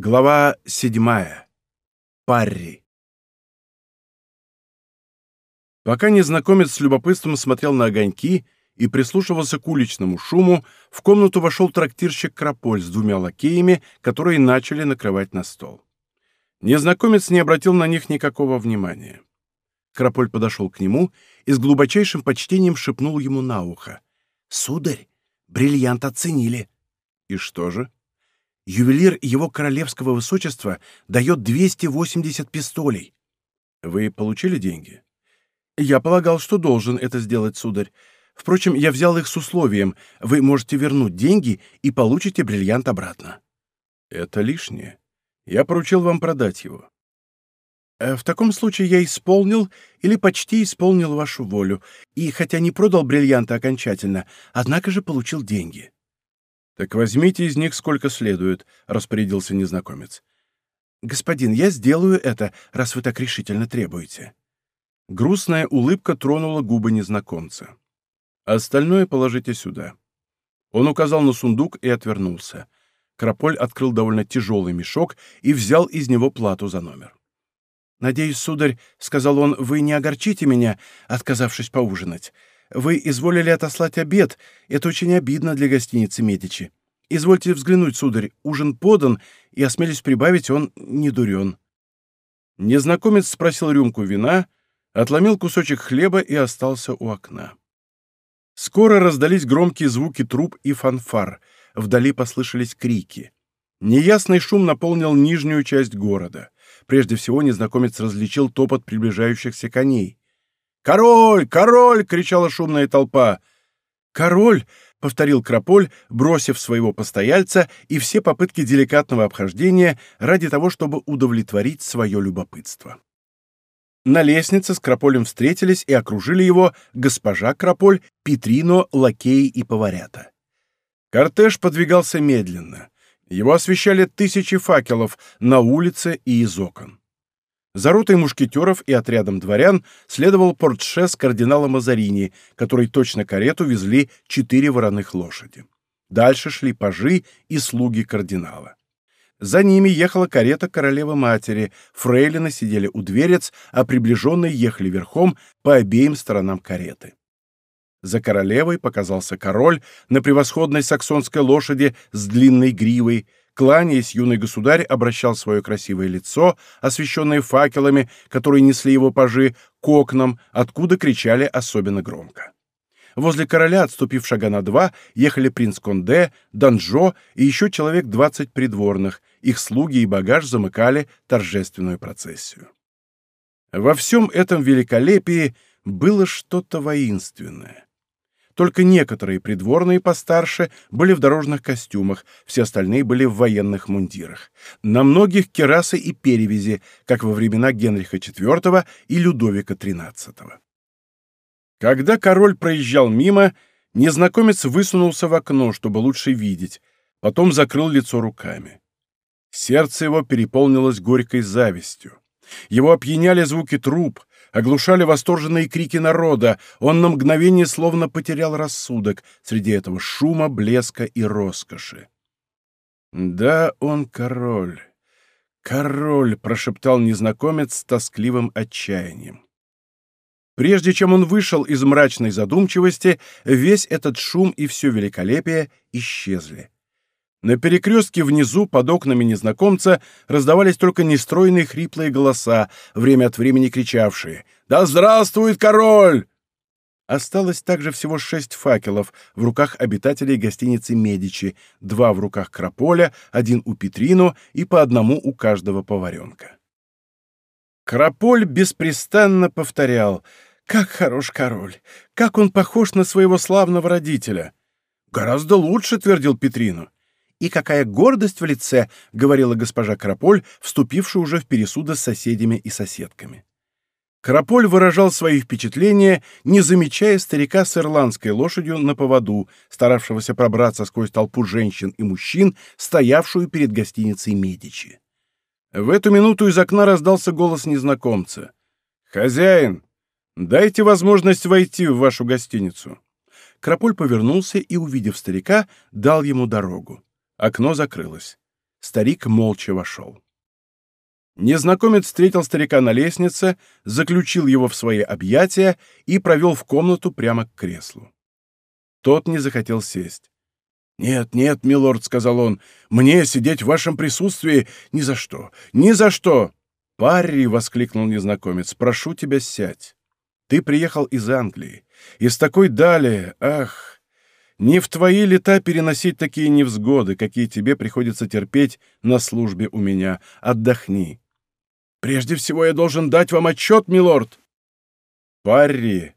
Глава седьмая. Парри. Пока незнакомец с любопытством смотрел на огоньки и прислушивался к уличному шуму, в комнату вошел трактирщик Крополь с двумя лакеями, которые начали накрывать на стол. Незнакомец не обратил на них никакого внимания. Крополь подошел к нему и с глубочайшим почтением шепнул ему на ухо. «Сударь, бриллиант оценили». «И что же?» Ювелир его королевского высочества дает 280 пистолей. Вы получили деньги? Я полагал, что должен это сделать, сударь. Впрочем, я взял их с условием. Вы можете вернуть деньги и получите бриллиант обратно. Это лишнее. Я поручил вам продать его. Э, в таком случае я исполнил или почти исполнил вашу волю, и хотя не продал бриллианты окончательно, однако же получил деньги. «Так возьмите из них сколько следует», — распорядился незнакомец. «Господин, я сделаю это, раз вы так решительно требуете». Грустная улыбка тронула губы незнакомца. «Остальное положите сюда». Он указал на сундук и отвернулся. Крополь открыл довольно тяжелый мешок и взял из него плату за номер. «Надеюсь, сударь, — сказал он, — вы не огорчите меня, отказавшись поужинать. Вы изволили отослать обед. Это очень обидно для гостиницы «Медичи». Извольте взглянуть, сударь, ужин подан, и, осмелюсь прибавить, он не дурен». Незнакомец спросил рюмку вина, отломил кусочек хлеба и остался у окна. Скоро раздались громкие звуки труб и фанфар, вдали послышались крики. Неясный шум наполнил нижнюю часть города. Прежде всего незнакомец различил топот приближающихся коней. «Король! Король!» — кричала шумная толпа. «Король!» — повторил Крополь, бросив своего постояльца и все попытки деликатного обхождения ради того, чтобы удовлетворить свое любопытство. На лестнице с Крополем встретились и окружили его госпожа Крополь, Петрино, лакеи и поварята. Кортеж подвигался медленно. Его освещали тысячи факелов на улице и из окон. За ротой мушкетеров и отрядом дворян следовал портше с кардиналом Мазарини, который точно карету везли четыре вороных лошади. Дальше шли пажи и слуги кардинала. За ними ехала карета королевы-матери, фрейлины сидели у дверец, а приближенные ехали верхом по обеим сторонам кареты. За королевой показался король на превосходной саксонской лошади с длинной гривой, Кланяясь, юный государь обращал свое красивое лицо, освещенное факелами, которые несли его пажи, к окнам, откуда кричали особенно громко. Возле короля, отступив шага на два, ехали принц Конде, Данжо и еще человек двадцать придворных. Их слуги и багаж замыкали торжественную процессию. Во всем этом великолепии было что-то воинственное. Только некоторые придворные постарше были в дорожных костюмах, все остальные были в военных мундирах. На многих керасы и перевязи, как во времена Генриха IV и Людовика XIII. Когда король проезжал мимо, незнакомец высунулся в окно, чтобы лучше видеть, потом закрыл лицо руками. Сердце его переполнилось горькой завистью. Его опьяняли звуки труб, оглушали восторженные крики народа, он на мгновение словно потерял рассудок среди этого шума, блеска и роскоши. «Да, он король, король!» — прошептал незнакомец с тоскливым отчаянием. Прежде чем он вышел из мрачной задумчивости, весь этот шум и все великолепие исчезли. На перекрестке внизу, под окнами незнакомца, раздавались только нестройные хриплые голоса, время от времени кричавшие «Да здравствует король!». Осталось также всего шесть факелов в руках обитателей гостиницы «Медичи», два в руках Крополя, один у Петрино и по одному у каждого поваренка. Крополь беспрестанно повторял «Как хорош король! Как он похож на своего славного родителя!» «Гораздо лучше», — твердил Петрино. «И какая гордость в лице!» — говорила госпожа Крополь, вступившая уже в пересуды с соседями и соседками. Крополь выражал свои впечатления, не замечая старика с ирландской лошадью на поводу, старавшегося пробраться сквозь толпу женщин и мужчин, стоявшую перед гостиницей Медичи. В эту минуту из окна раздался голос незнакомца. «Хозяин, дайте возможность войти в вашу гостиницу». Крополь повернулся и, увидев старика, дал ему дорогу. Окно закрылось. Старик молча вошел. Незнакомец встретил старика на лестнице, заключил его в свои объятия и провел в комнату прямо к креслу. Тот не захотел сесть. «Нет, нет, милорд», — сказал он, — «мне сидеть в вашем присутствии ни за что, ни за что!» «Парри!» — воскликнул незнакомец. «Прошу тебя, сядь. Ты приехал из Англии. Из такой дали, ах! Не в твои лета переносить такие невзгоды, какие тебе приходится терпеть на службе у меня. Отдохни. Прежде всего я должен дать вам отчет, милорд!» «Парри!»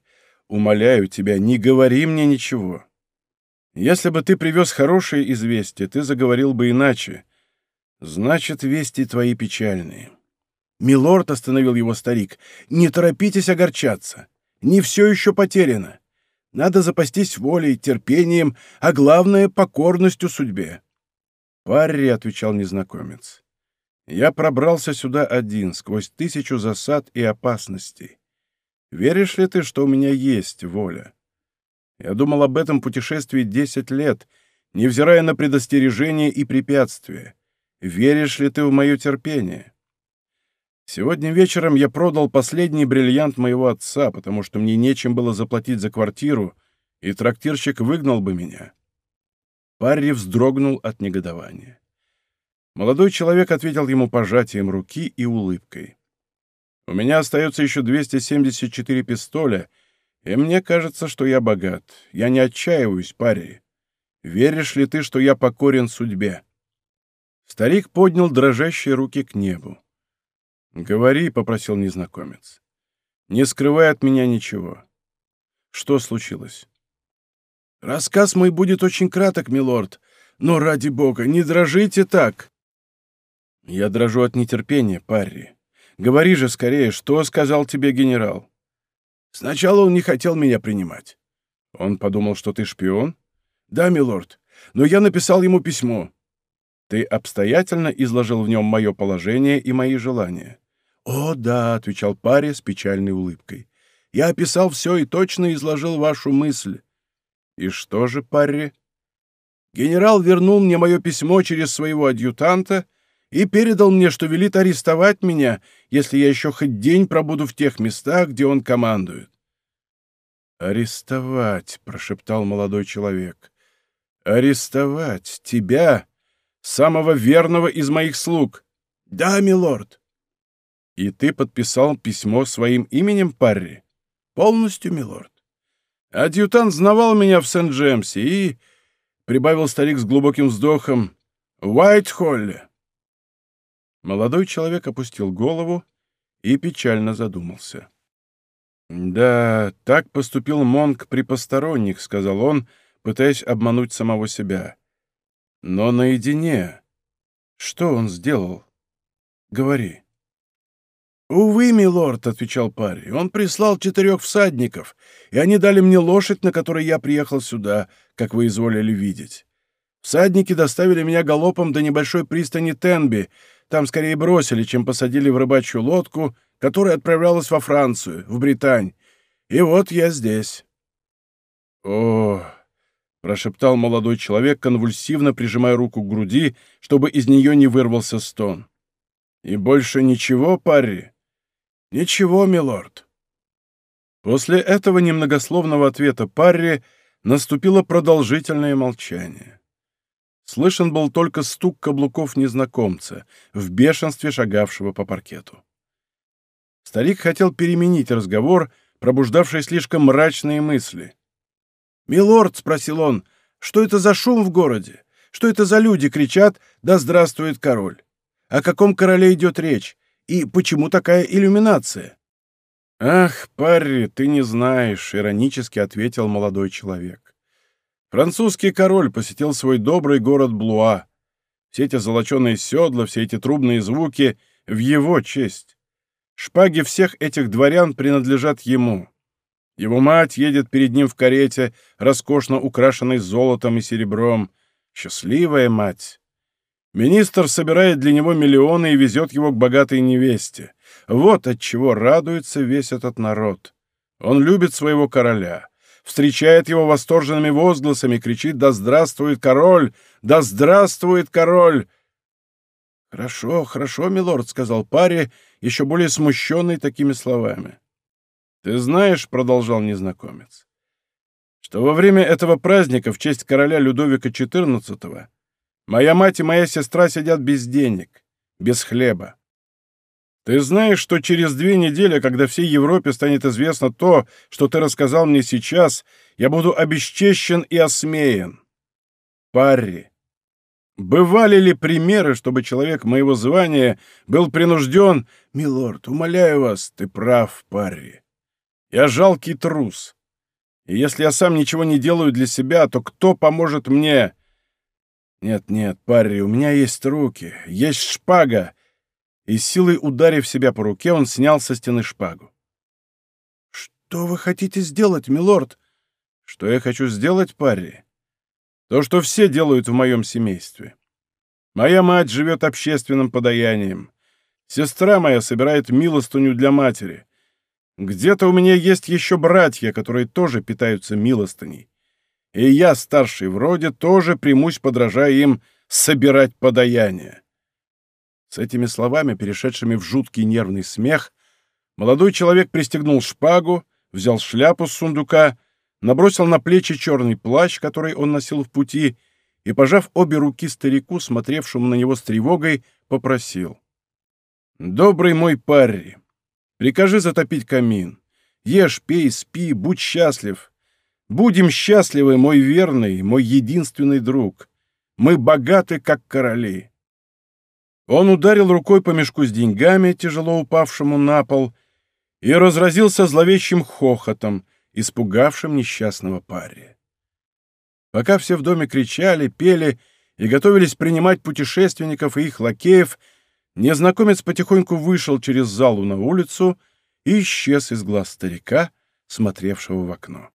Умоляю тебя, не говори мне ничего. Если бы ты привез хорошее известие, ты заговорил бы иначе. Значит, вести твои печальные. Милорд, — остановил его старик, — не торопитесь огорчаться. Не все еще потеряно. Надо запастись волей, терпением, а главное — покорностью судьбе. Парри, — отвечал незнакомец, — я пробрался сюда один, сквозь тысячу засад и опасностей. Веришь ли ты, что у меня есть воля? Я думал об этом путешествии десять лет, невзирая на предостережения и препятствия. Веришь ли ты в мое терпение? Сегодня вечером я продал последний бриллиант моего отца, потому что мне нечем было заплатить за квартиру, и трактирщик выгнал бы меня. Парри вздрогнул от негодования. Молодой человек ответил ему пожатием руки и улыбкой. У меня остается еще 274 пистоля, и мне кажется, что я богат. Я не отчаиваюсь, парень. Веришь ли ты, что я покорен судьбе?» Старик поднял дрожащие руки к небу. «Говори», — попросил незнакомец. «Не скрывай от меня ничего. Что случилось?» «Рассказ мой будет очень краток, милорд, но, ради бога, не дрожите так!» «Я дрожу от нетерпения, Парри. Говори же скорее, что сказал тебе генерал?» «Сначала он не хотел меня принимать». «Он подумал, что ты шпион?» «Да, милорд, но я написал ему письмо». «Ты обстоятельно изложил в нем мое положение и мои желания?» «О, да», — отвечал парень с печальной улыбкой. «Я описал все и точно изложил вашу мысль». «И что же, парри?» «Генерал вернул мне мое письмо через своего адъютанта и передал мне, что велит арестовать меня, если я еще хоть день пробуду в тех местах, где он командует. «Арестовать», — прошептал молодой человек. «Арестовать тебя, самого верного из моих слуг». «Да, милорд». «И ты подписал письмо своим именем, Парри?» «Полностью, милорд». «Адъютант знавал меня в Сент-Джемсе и...» — прибавил старик с глубоким вздохом. «Уайт-Холле». Молодой человек опустил голову и печально задумался. «Да, так поступил Монк при посторонних», — сказал он, пытаясь обмануть самого себя. «Но наедине. Что он сделал? Говори». «Увы, милорд», — отвечал парень, — «он прислал четырех всадников, и они дали мне лошадь, на которой я приехал сюда, как вы изволили видеть. Всадники доставили меня галопом до небольшой пристани Тенби, там скорее бросили, чем посадили в рыбачью лодку, которая отправлялась во Францию, в Британь. И вот я здесь». «О!» — прошептал молодой человек, конвульсивно прижимая руку к груди, чтобы из нее не вырвался стон. «И больше ничего, парри?» «Ничего, милорд». После этого немногословного ответа парри наступило продолжительное молчание. Слышен был только стук каблуков незнакомца, в бешенстве шагавшего по паркету. Старик хотел переменить разговор, пробуждавший слишком мрачные мысли. «Милорд», — спросил он, — «что это за шум в городе? Что это за люди кричат «Да здравствует король»? О каком короле идет речь? И почему такая иллюминация?» «Ах, Парри, ты не знаешь», — иронически ответил молодой человек. Французский король посетил свой добрый город Блуа. Все эти золоченые седла, все эти трубные звуки в его честь. Шпаги всех этих дворян принадлежат ему. Его мать едет перед ним в карете, роскошно украшенной золотом и серебром. Счастливая мать. Министр собирает для него миллионы и везет его к богатой невесте. Вот от чего радуется весь этот народ. Он любит своего короля встречает его восторженными возгласами, кричит «Да здравствует король! Да здравствует король!» «Хорошо, хорошо, милорд», — сказал паре, еще более смущенный такими словами. «Ты знаешь», — продолжал незнакомец, — «что во время этого праздника в честь короля Людовика XIV моя мать и моя сестра сидят без денег, без хлеба. Ты знаешь, что через две недели, когда всей Европе станет известно то, что ты рассказал мне сейчас, я буду обесчещен и осмеян? Парри, бывали ли примеры, чтобы человек моего звания был принужден... Милорд, умоляю вас, ты прав, Парри. Я жалкий трус. И если я сам ничего не делаю для себя, то кто поможет мне? Нет-нет, Парри, у меня есть руки, есть шпага, и силой ударив себя по руке, он снял со стены шпагу. «Что вы хотите сделать, милорд?» «Что я хочу сделать, парри?» «То, что все делают в моем семействе. Моя мать живет общественным подаянием. Сестра моя собирает милостыню для матери. Где-то у меня есть еще братья, которые тоже питаются милостыней. И я, старший в роде, тоже примусь, подражая им, собирать подаяние. С этими словами, перешедшими в жуткий нервный смех, молодой человек пристегнул шпагу, взял шляпу с сундука, набросил на плечи черный плащ, который он носил в пути, и, пожав обе руки старику, смотревшему на него с тревогой, попросил. «Добрый мой парри, прикажи затопить камин. Ешь, пей, спи, будь счастлив. Будем счастливы, мой верный, мой единственный друг. Мы богаты, как короли. Он ударил рукой по мешку с деньгами, тяжело упавшему на пол, и разразился зловещим хохотом, испугавшим несчастного парня. Пока все в доме кричали, пели и готовились принимать путешественников и их лакеев, незнакомец потихоньку вышел через залу на улицу и исчез из глаз старика, смотревшего в окно.